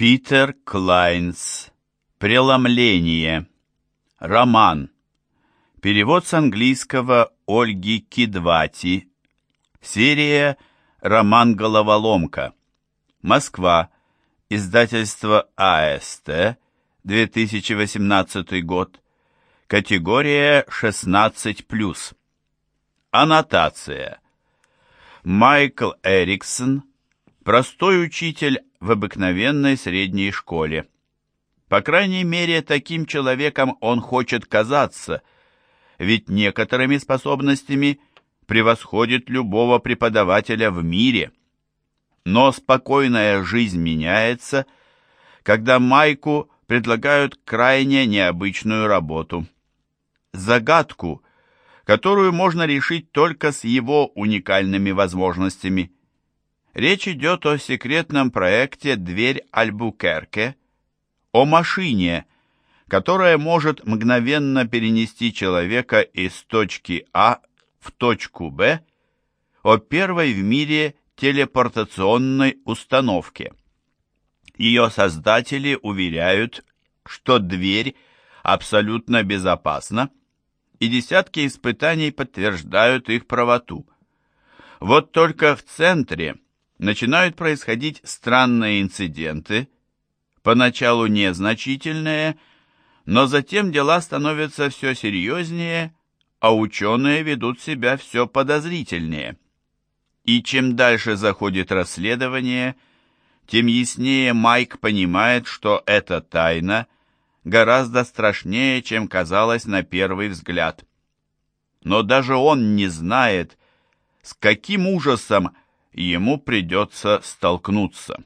Питер Клайнс. Преломление. Роман. Перевод с английского Ольги Кидвати. Серия «Роман Головоломка». Москва. Издательство АСТ. 2018 год. Категория 16+. Аннотация. Майкл Эриксон. Простой учитель в обыкновенной средней школе. По крайней мере, таким человеком он хочет казаться, ведь некоторыми способностями превосходит любого преподавателя в мире. Но спокойная жизнь меняется, когда Майку предлагают крайне необычную работу. Загадку, которую можно решить только с его уникальными возможностями – Речь идет о секретном проекте «Дверь Альбукерке», о машине, которая может мгновенно перенести человека из точки А в точку Б, о первой в мире телепортационной установке. Ее создатели уверяют, что дверь абсолютно безопасна, и десятки испытаний подтверждают их правоту. Вот только в центре – начинают происходить странные инциденты, поначалу незначительные, но затем дела становятся все серьезнее, а ученые ведут себя все подозрительнее. И чем дальше заходит расследование, тем яснее Майк понимает, что эта тайна гораздо страшнее, чем казалось на первый взгляд. Но даже он не знает, с каким ужасом ему придется столкнуться.